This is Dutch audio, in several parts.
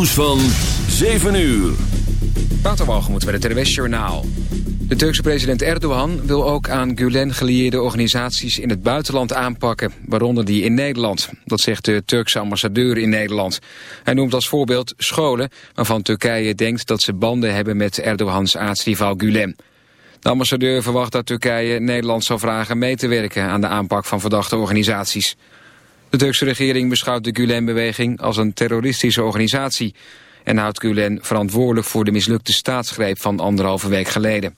nieuws van 7 uur. moeten bij het RWS Journaal. De Turkse president Erdogan wil ook aan Gulen gelieerde organisaties in het buitenland aanpakken, waaronder die in Nederland. Dat zegt de Turkse ambassadeur in Nederland. Hij noemt als voorbeeld scholen waarvan Turkije denkt dat ze banden hebben met Erdogans aartsrivaal Gulen. De ambassadeur verwacht dat Turkije Nederland zal vragen mee te werken aan de aanpak van verdachte organisaties. De Turkse regering beschouwt de Gulen-beweging als een terroristische organisatie en houdt Gulen verantwoordelijk voor de mislukte staatsgreep van anderhalve week geleden.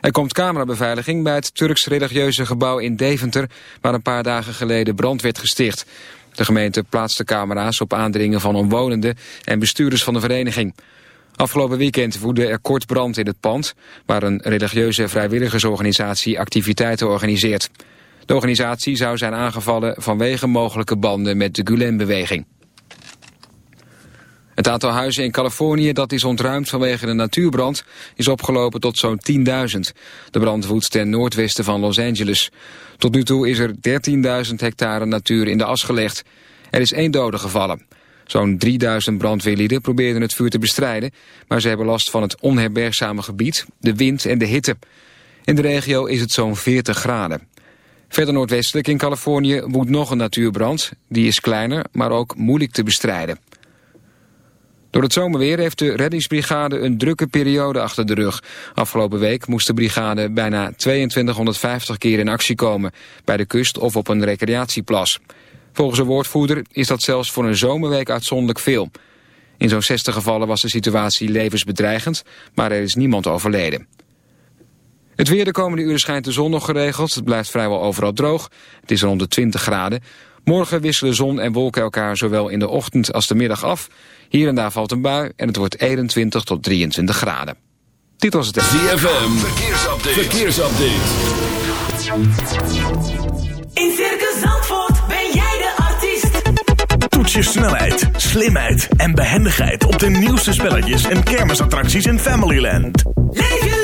Er komt camerabeveiliging bij het Turks religieuze gebouw in Deventer... waar een paar dagen geleden brand werd gesticht. De gemeente plaatste camera's op aandringen van omwonenden... en bestuurders van de vereniging. Afgelopen weekend woedde er kort brand in het pand... waar een religieuze vrijwilligersorganisatie activiteiten organiseert. De organisatie zou zijn aangevallen vanwege mogelijke banden met de Gulen-beweging. Het aantal huizen in Californië dat is ontruimd vanwege een natuurbrand is opgelopen tot zo'n 10.000. De brand woedt ten noordwesten van Los Angeles. Tot nu toe is er 13.000 hectare natuur in de as gelegd. Er is één dode gevallen. Zo'n 3000 brandweerlieden probeerden het vuur te bestrijden, maar ze hebben last van het onherbergzame gebied, de wind en de hitte. In de regio is het zo'n 40 graden. Verder noordwestelijk in Californië woedt nog een natuurbrand. Die is kleiner, maar ook moeilijk te bestrijden. Door het zomerweer heeft de reddingsbrigade een drukke periode achter de rug. Afgelopen week moest de brigade bijna 2250 keer in actie komen... bij de kust of op een recreatieplas. Volgens een woordvoerder is dat zelfs voor een zomerweek uitzonderlijk veel. In zo'n 60 gevallen was de situatie levensbedreigend, maar er is niemand overleden. Het weer de komende uren schijnt de zon nog geregeld. Het blijft vrijwel overal droog. Het is rond de 20 graden. Morgen wisselen zon en wolken elkaar zowel in de ochtend als de middag af. Hier en daar valt een bui en het wordt 21 tot 23 graden. Dit was het... ZFM, verkeersupdate. verkeersupdate. In Circus Zandvoort ben jij de artiest. Toets je snelheid, slimheid en behendigheid op de nieuwste spelletjes en kermisattracties in Familyland. Leef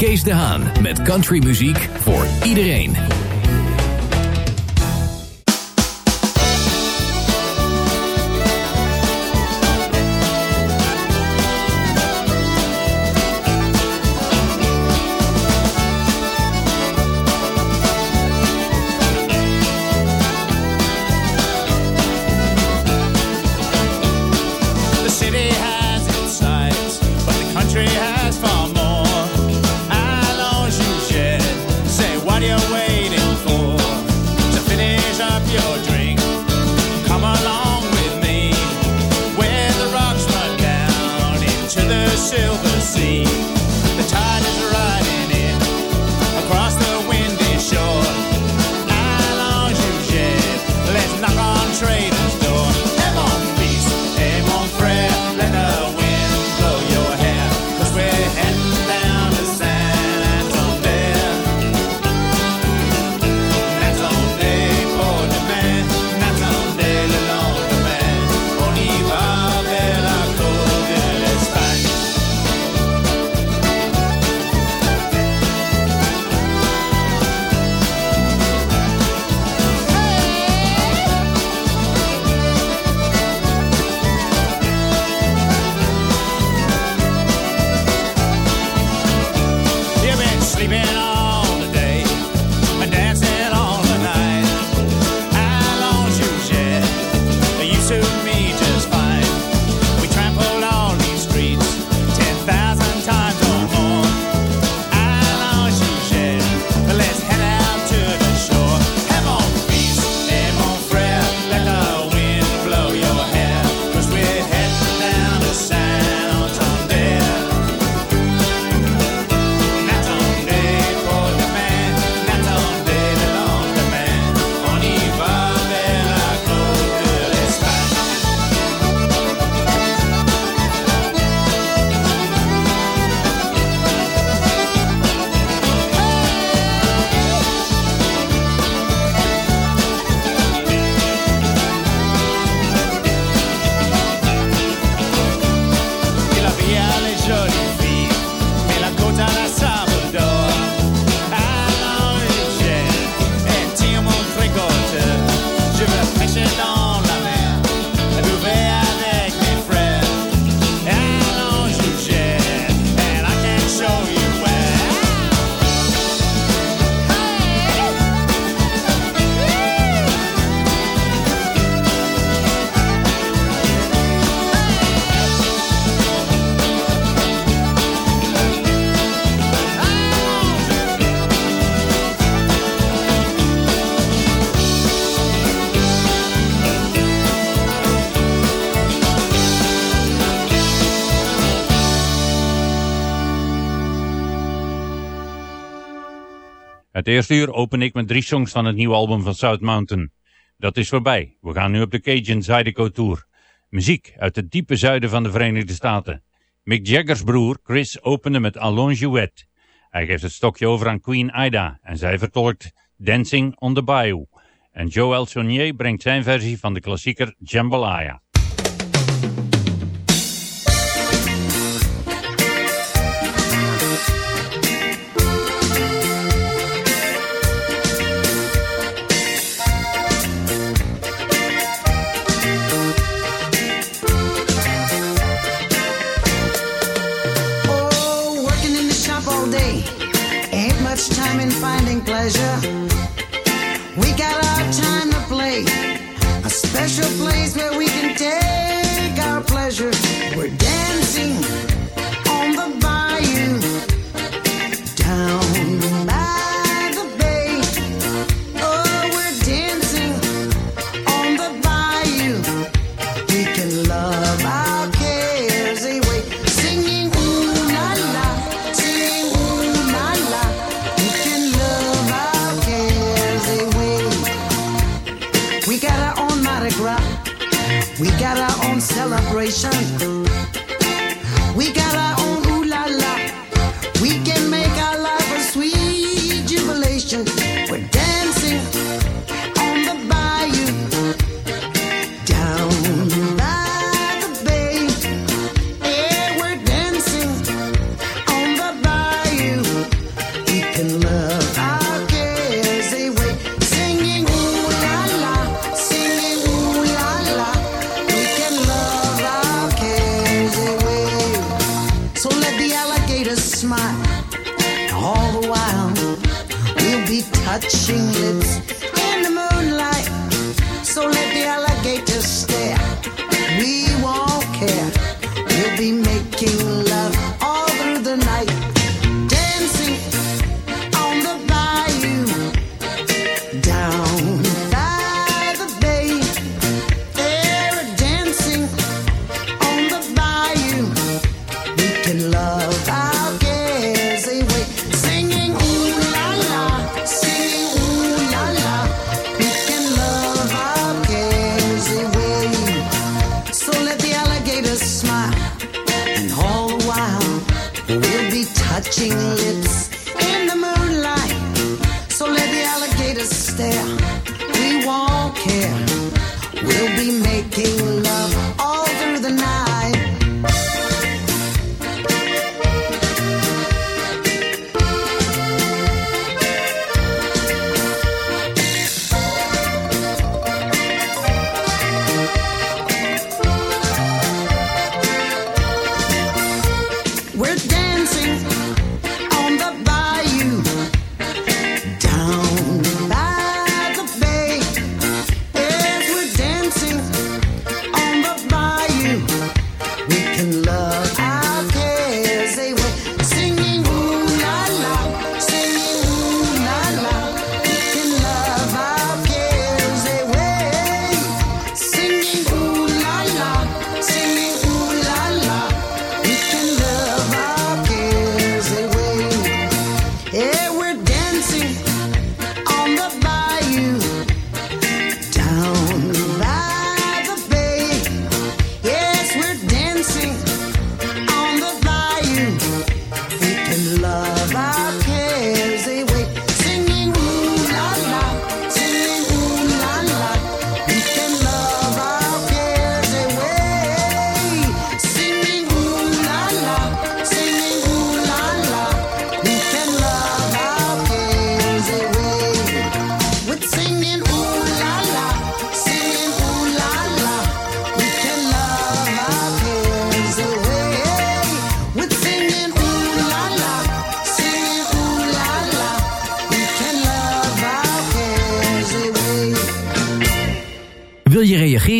Kees de Haan met countrymuziek voor iedereen. eerste uur open ik met drie songs van het nieuwe album van South Mountain. Dat is voorbij. We gaan nu op de Cajun Zydeco Tour. Muziek uit het diepe zuiden van de Verenigde Staten. Mick Jagger's broer Chris opende met Alon Jouet. Hij geeft het stokje over aan Queen Ida en zij vertolkt Dancing on the Bayou. En Joel Saunier brengt zijn versie van de klassieker Jambalaya.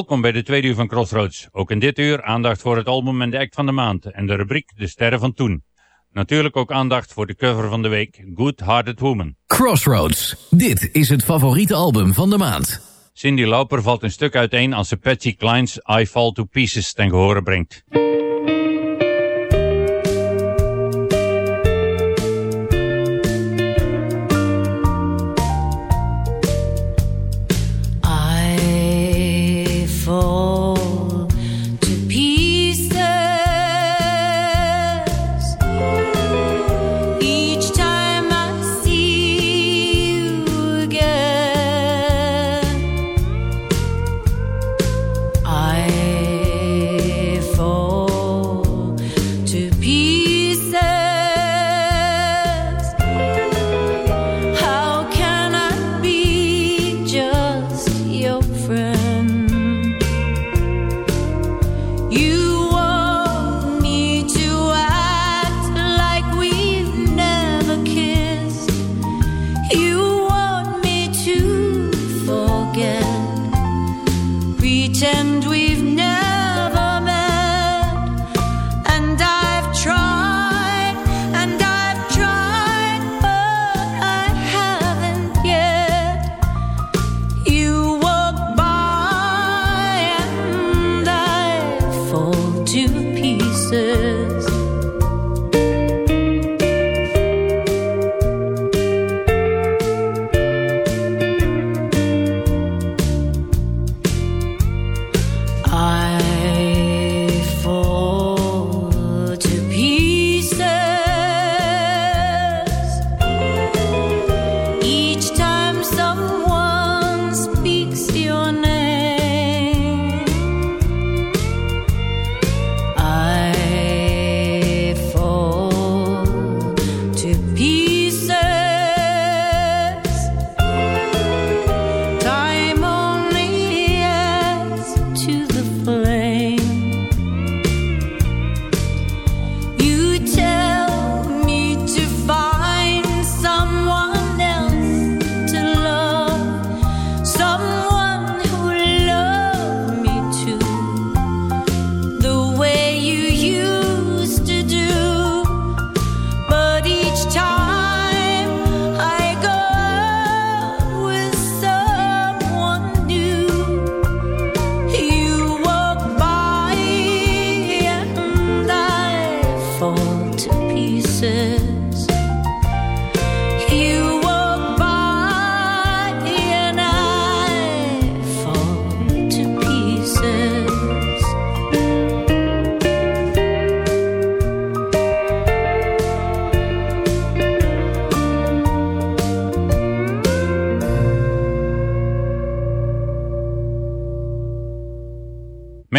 Welkom bij de tweede uur van Crossroads. Ook in dit uur aandacht voor het album en de act van de maand en de rubriek De Sterren van Toen. Natuurlijk ook aandacht voor de cover van de week Good Hearted Woman. Crossroads, dit is het favoriete album van de maand. Cindy Lauper valt een stuk uiteen als ze Patsy Klein's I Fall to Pieces ten gehore brengt. peace.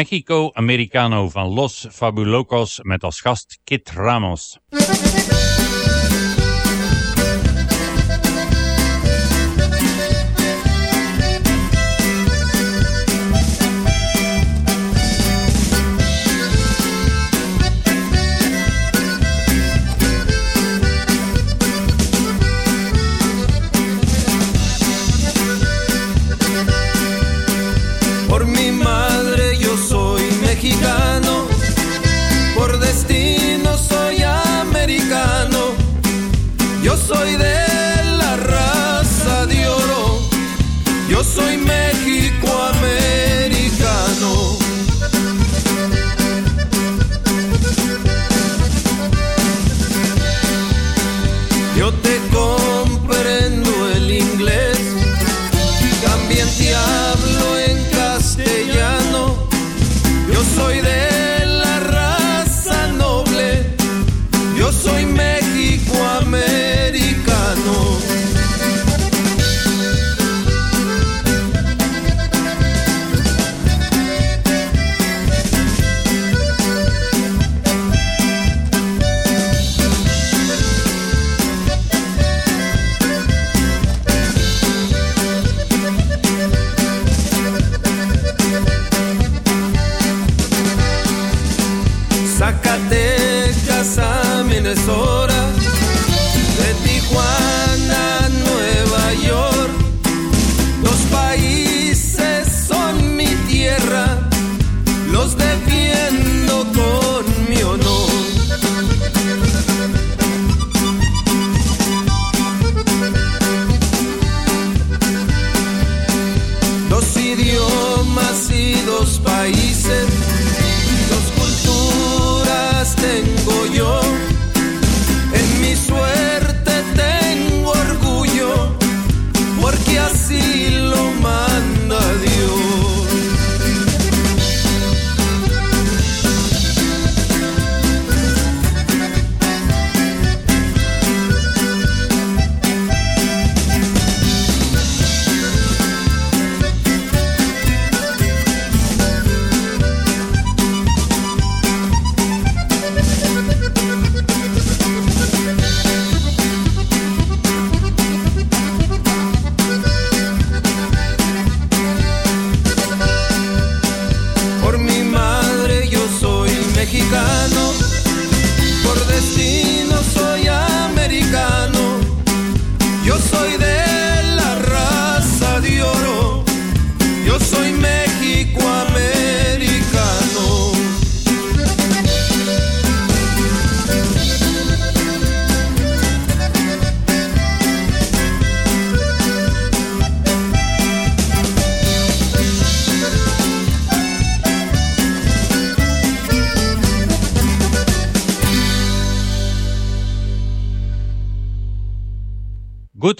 Mexico Americano van Los Fabulocos met als gast Kit Ramos.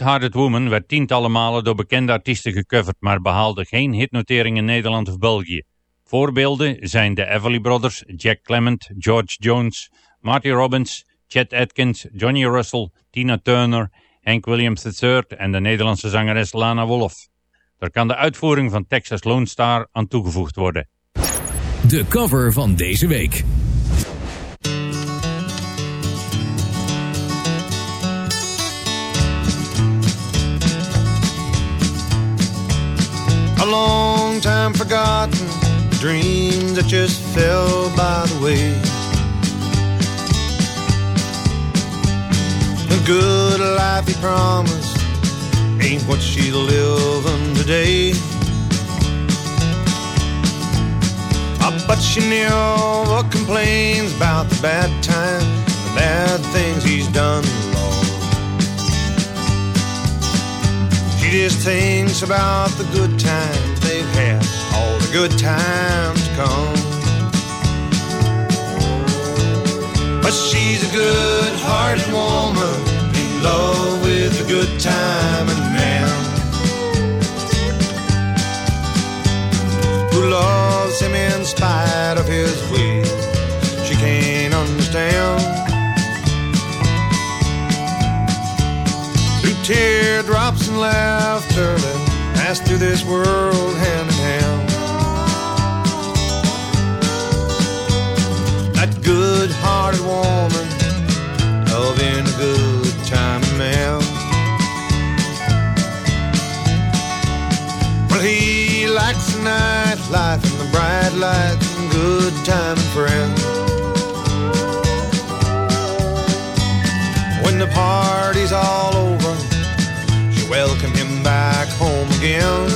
Good Hearted Woman werd tientallen malen door bekende artiesten gecoverd, maar behaalde geen hitnotering in Nederland of België. Voorbeelden zijn de Everly Brothers, Jack Clement, George Jones, Marty Robbins, Chet Atkins, Johnny Russell, Tina Turner, Hank Williams III en de Nederlandse zangeres Lana Wolf. Er kan de uitvoering van Texas Lone Star aan toegevoegd worden. De cover van deze week. A long time forgotten dreams that just fell by the way. A good life he promised ain't what she's living today. Ah, but she never complains about the bad times, the bad things he's done, She just about the good times they've had, all the good times come. But she's a good-hearted woman in love with a good time and man who loves him in spite of his ways. Pass through this world hand in hand. That good-hearted woman loving a good time man. Well, he likes the nightlife and the bright lights and good time friends. When the party's all over, she welcome him back home again.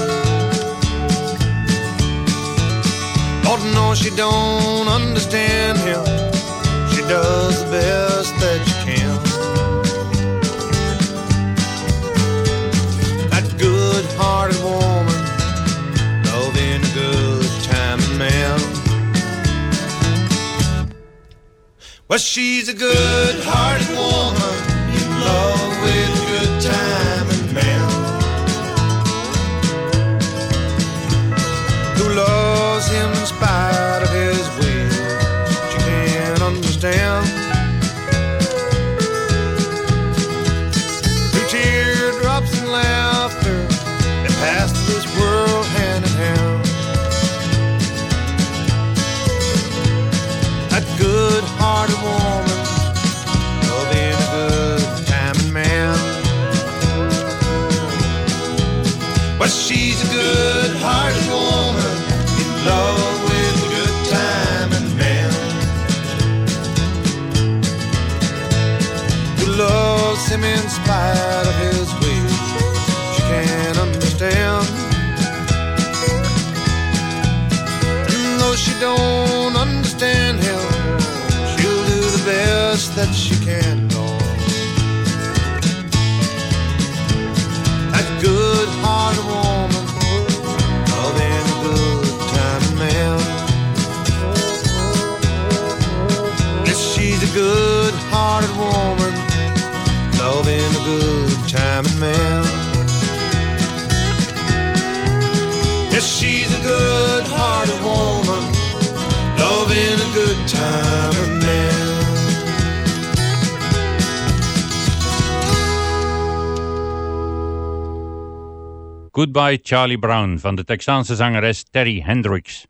Lord knows she don't understand him. She does the best that she can. That good-hearted woman, loving a good time man. Well, she's a good-hearted woman in love with good time that she Goodbye Charlie Brown van de Texaanse zangeres Terry Hendricks.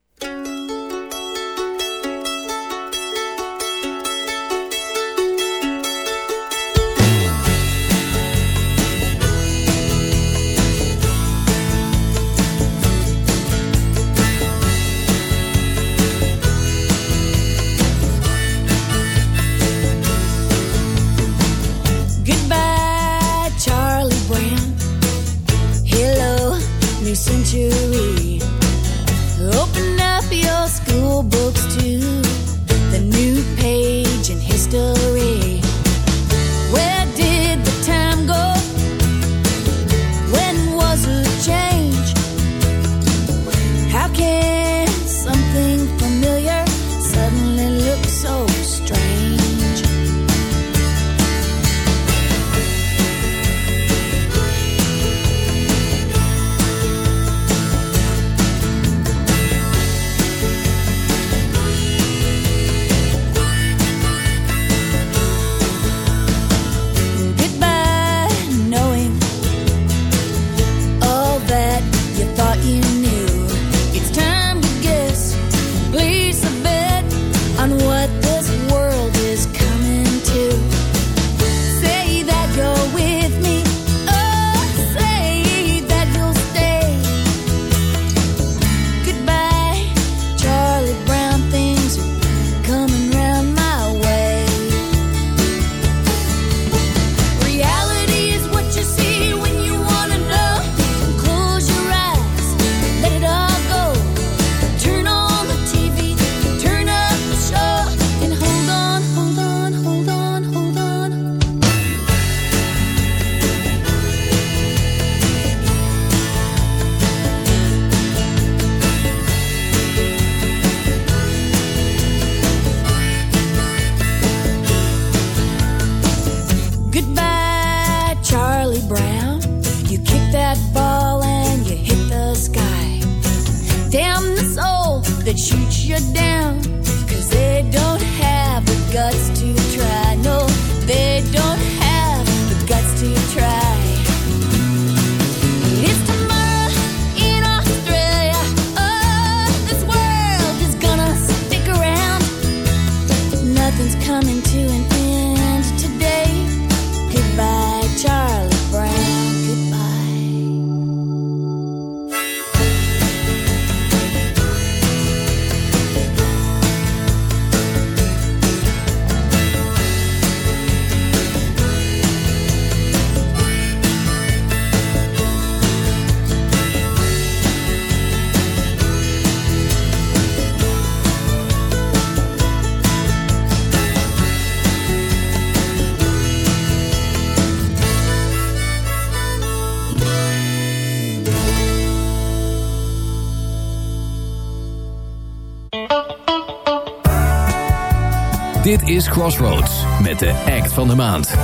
Is Crossroads met de act van de maand.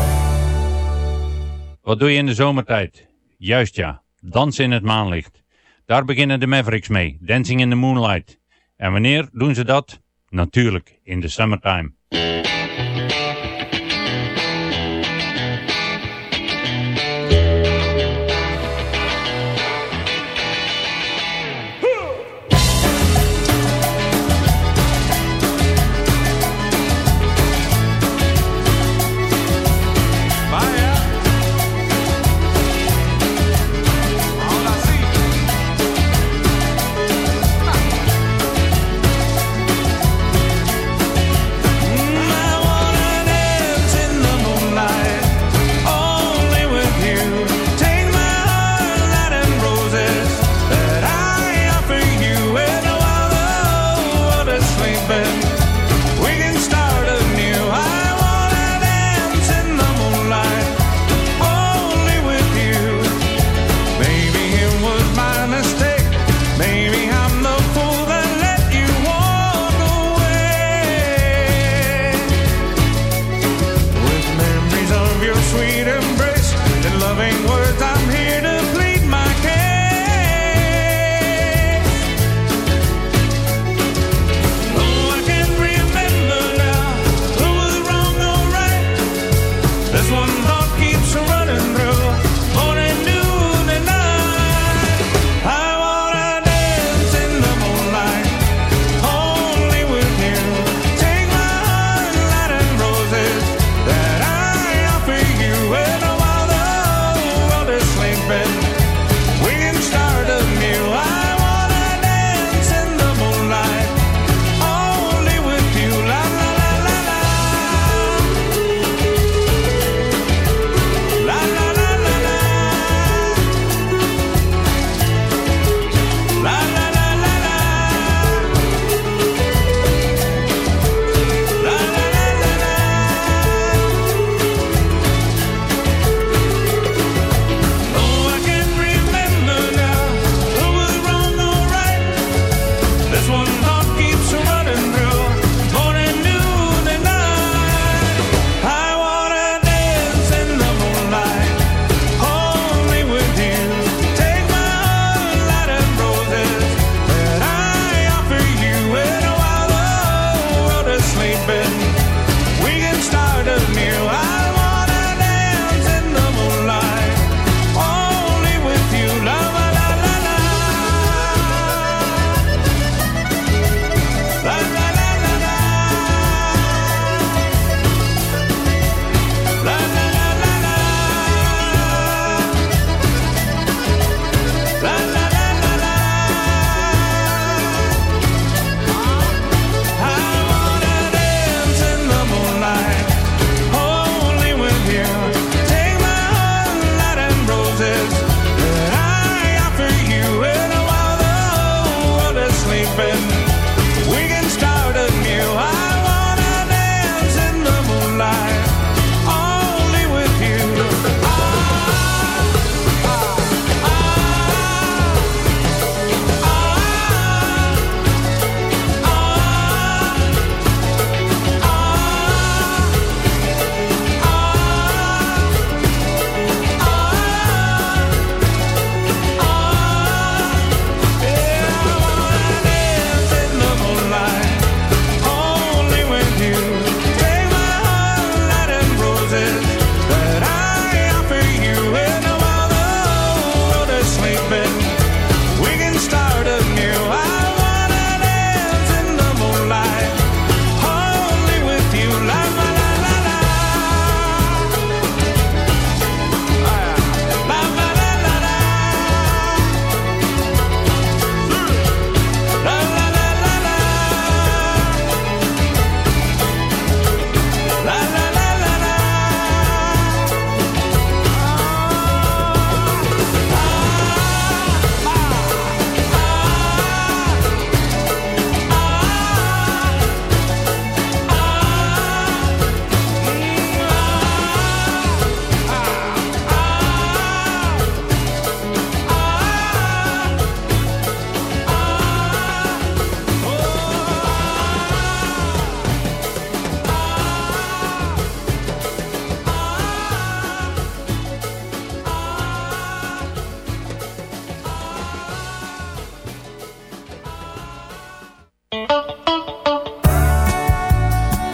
Wat doe je in de zomertijd? Juist ja, dansen in het maanlicht. Daar beginnen de Mavericks mee, Dancing in the Moonlight. En wanneer doen ze dat? Natuurlijk, in de summertime.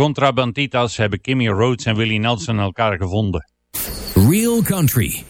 Contrabanditas hebben Kimmy Rhodes en Willie Nelson elkaar gevonden. Real Country.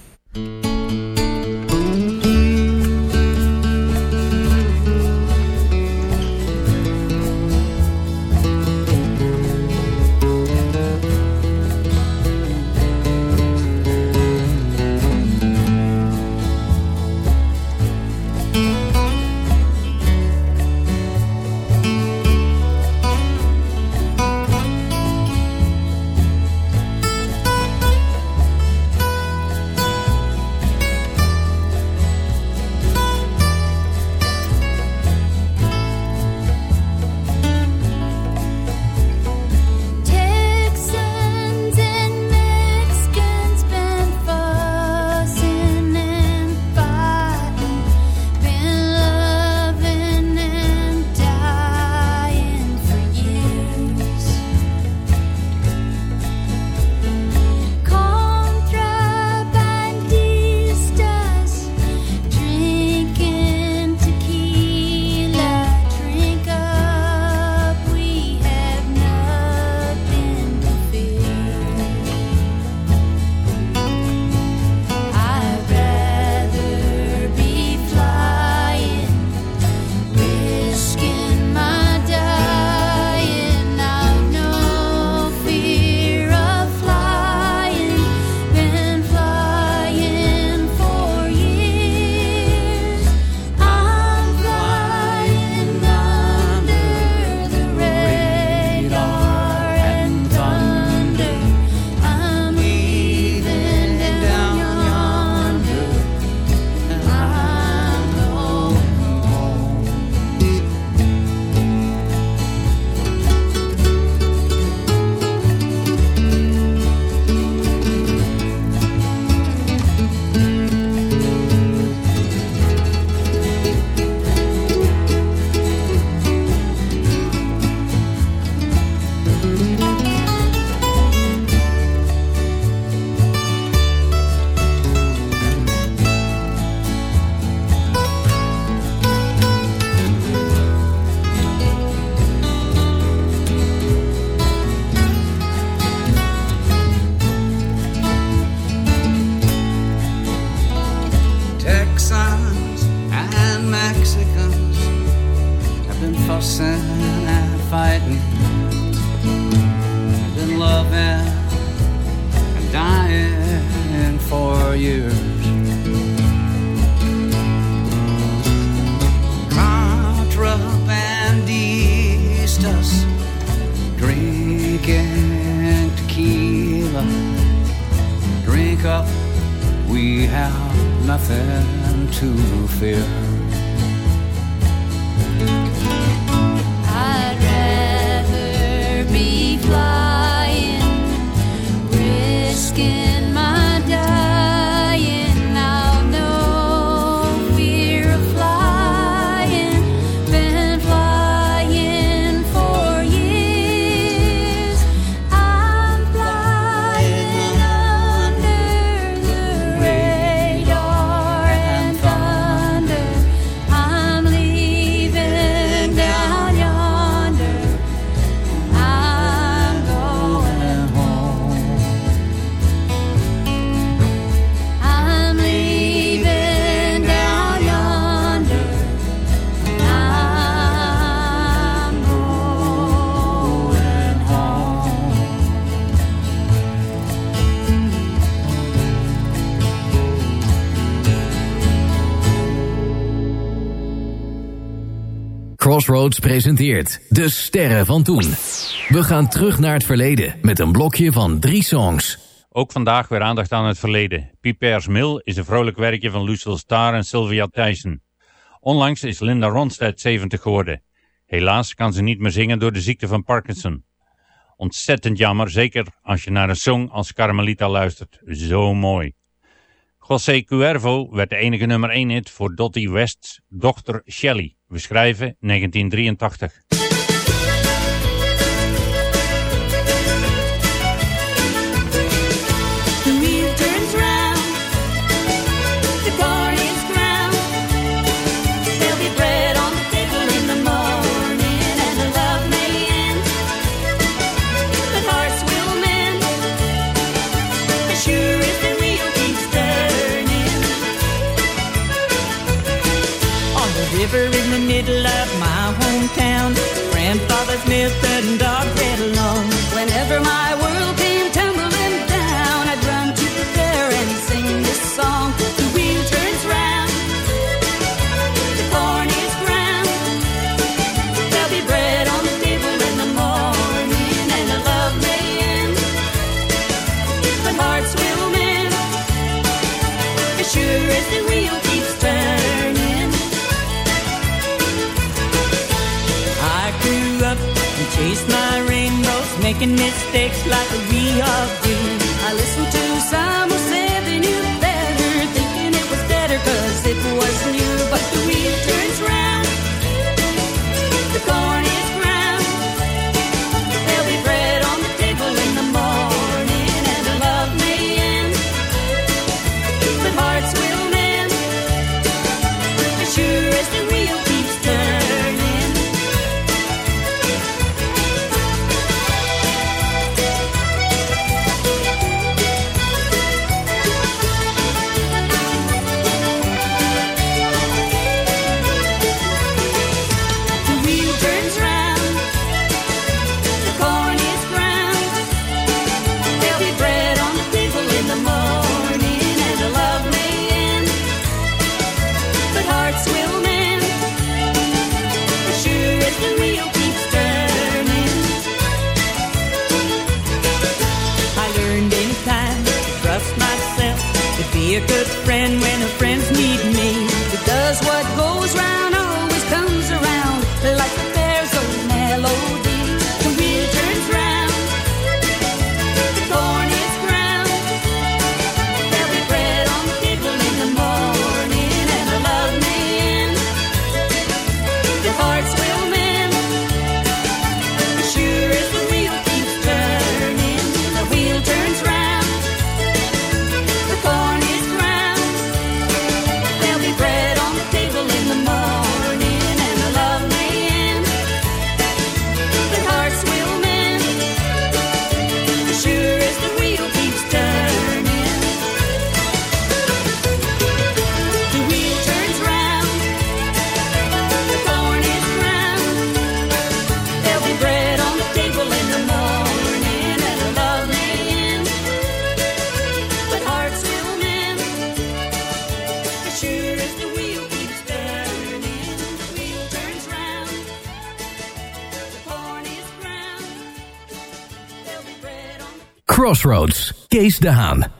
Fighting, I've been loving and dying for years. Contrabandistas drinking tequila. Drink up, we have nothing to fear. Flying, risking Crossroads presenteert De Sterren van Toen. We gaan terug naar het verleden met een blokje van drie songs. Ook vandaag weer aandacht aan het verleden. Piper's Mill is een vrolijk werkje van Lucille Starr en Sylvia Tyson. Onlangs is Linda Ronstadt 70 geworden. Helaas kan ze niet meer zingen door de ziekte van Parkinson. Ontzettend jammer, zeker als je naar een song als Carmelita luistert. Zo mooi. José Cuervo werd de enige nummer 1 hit voor Dottie West's dochter Shelley. We schrijven 1983. Mistakes like we all do. I listened to Crossroads, Kees Dehan.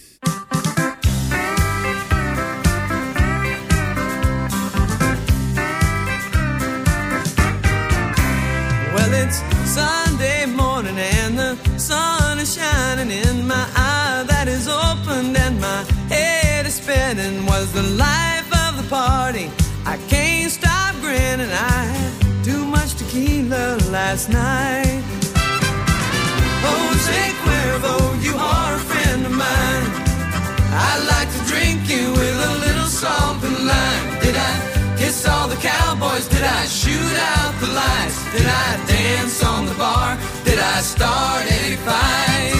I shoot out the lights? Did I dance on the bar? Did I start any fight?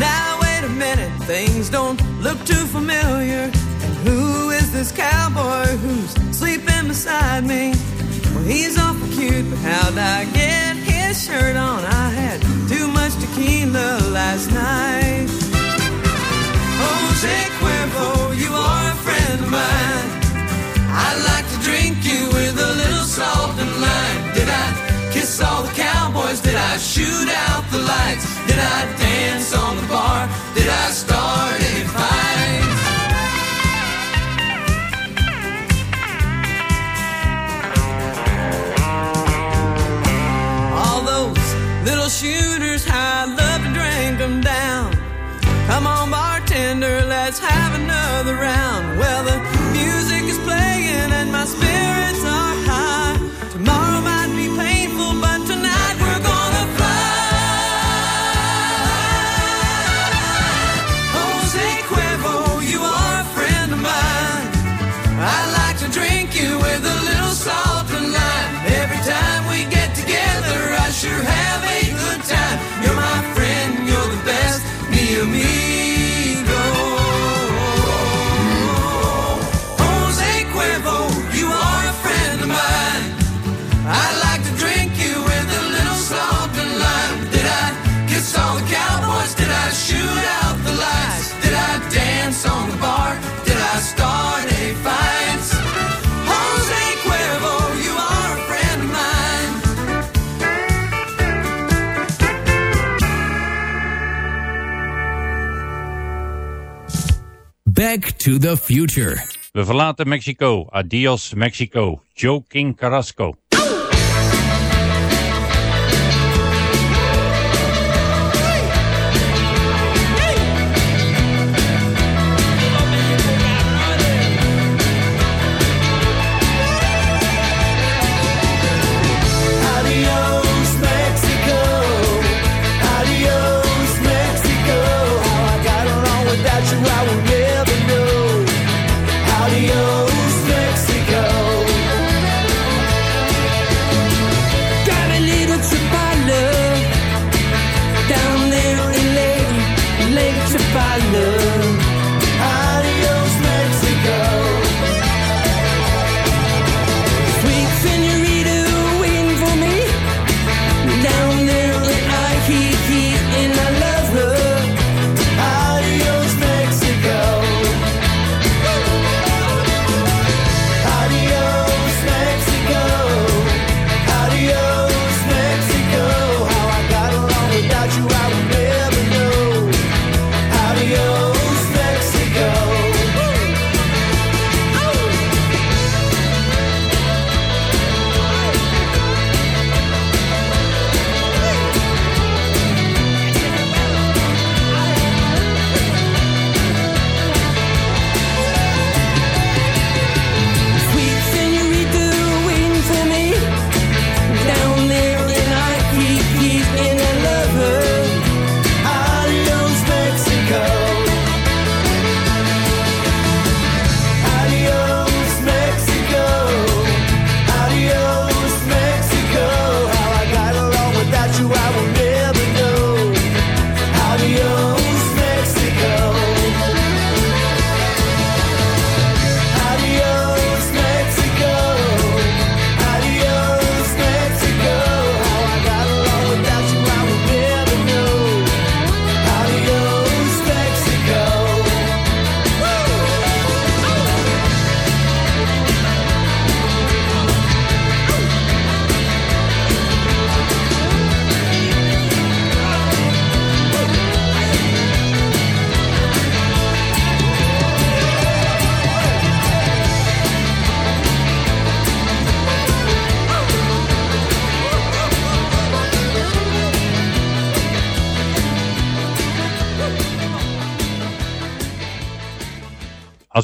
Now wait a minute, things don't look too familiar. And who is this cowboy who's sleeping beside me? Well, he's awful cute, but how'd I get his shirt on? I had too much tequila last night. Oh, Jose Cuervo, you are a friend of mine. I'd like to drink you with a little salt and lime. Did I kiss all the cowboys? Did I shoot out the lights? Did I dance on the bar? Did I start a fire? Back to the Future. We verlaten Mexico. Adios Mexico. Joe King Carrasco.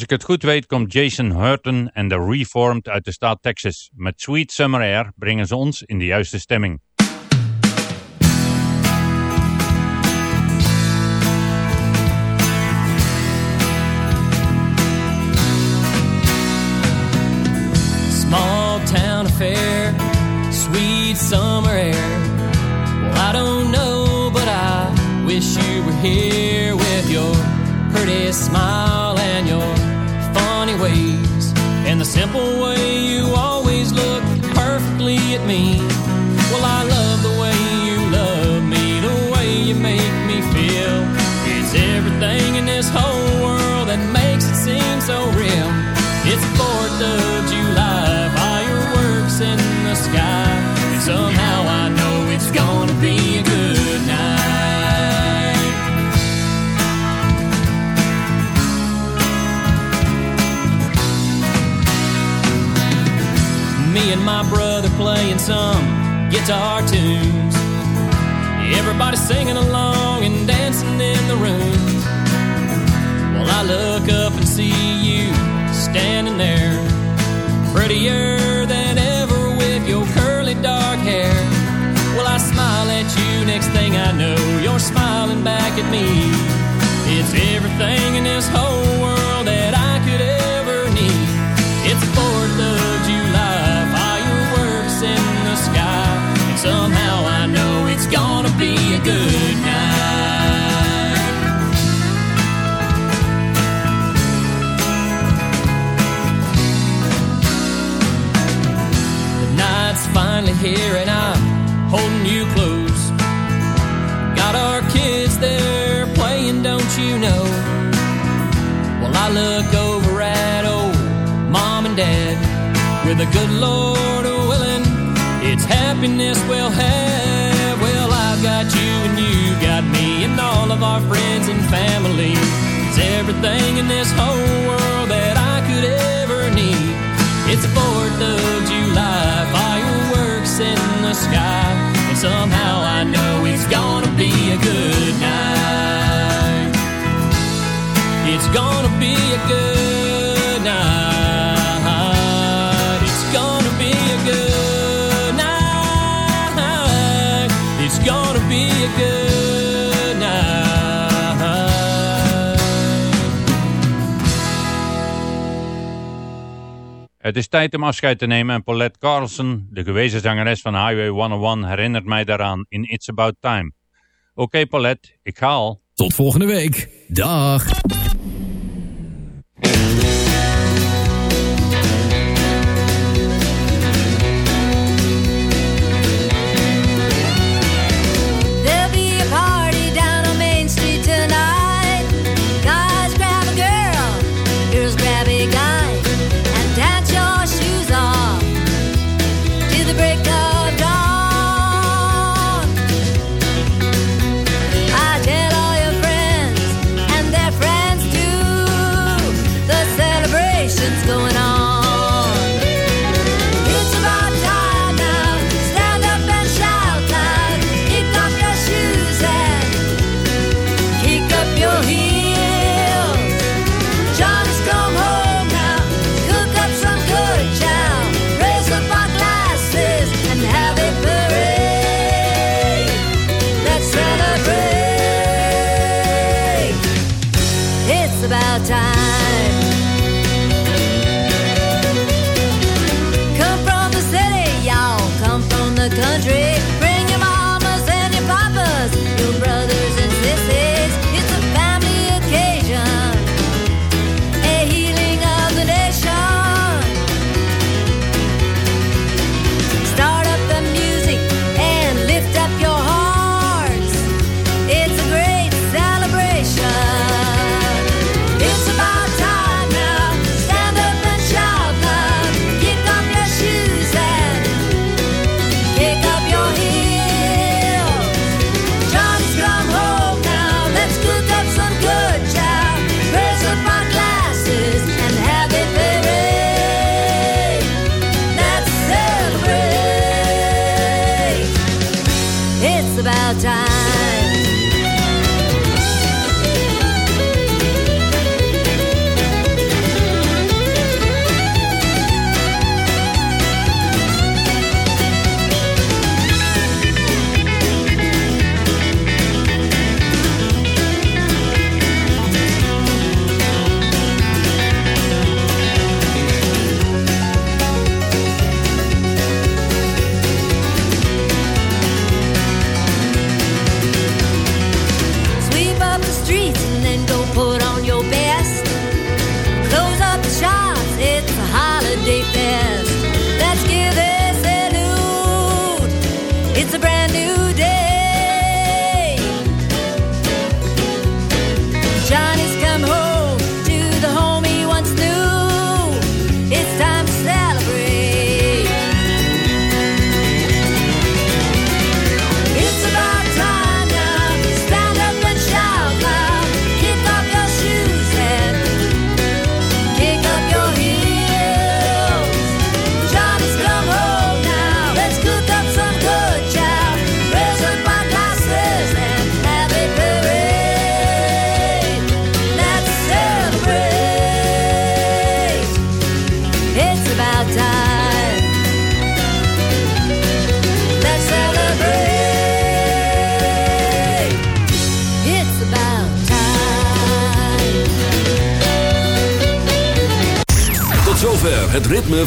Als ik het goed weet komt Jason Hurton en de Reformed uit de staat Texas. Met Sweet Summer Air brengen ze ons in de juiste stemming. Small town affair, sweet summer air. Well, I don't know, but I wish you were here with your pretty smile. simple way guitar tunes. Everybody singing along and dancing in the room. Well, I look up and see you standing there, prettier than ever with your curly dark hair. Well, I smile at you, next thing I know, you're smiling back at me. It's everything in this whole with the good Lord willing, it's happiness we'll have. Well, I've got you and you got me and all of our friends and family. It's everything in this whole world that I could ever need. It's the 4th of July, fireworks in the sky, and somehow I know it's gonna be a good night. Het is tijd om afscheid te nemen en Paulette Carlson, de gewezen zangeres van Highway 101, herinnert mij daaraan in It's About Time. Oké Paulette, ik ga al. Tot volgende week. Dag. time.